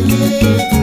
alegria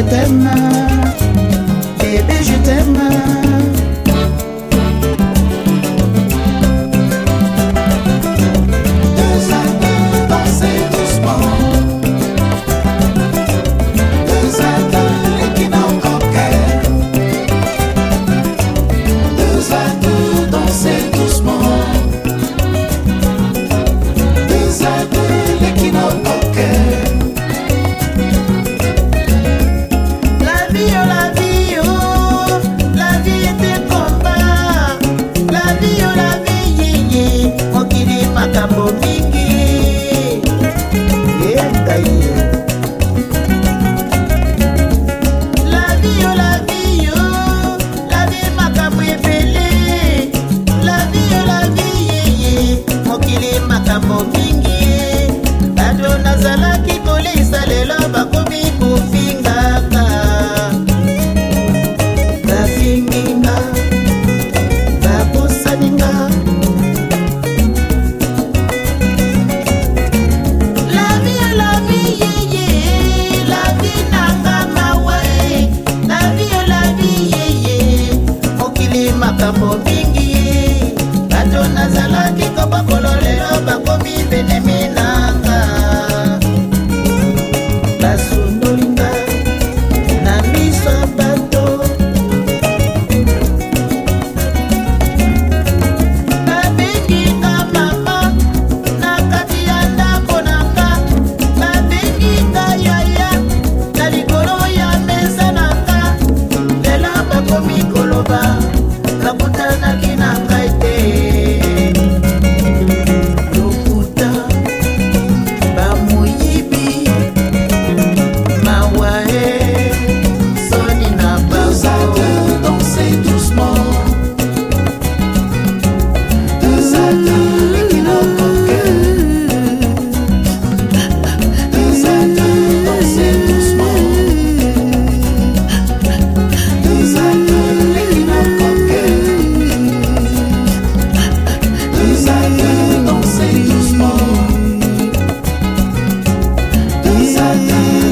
eterna. Satan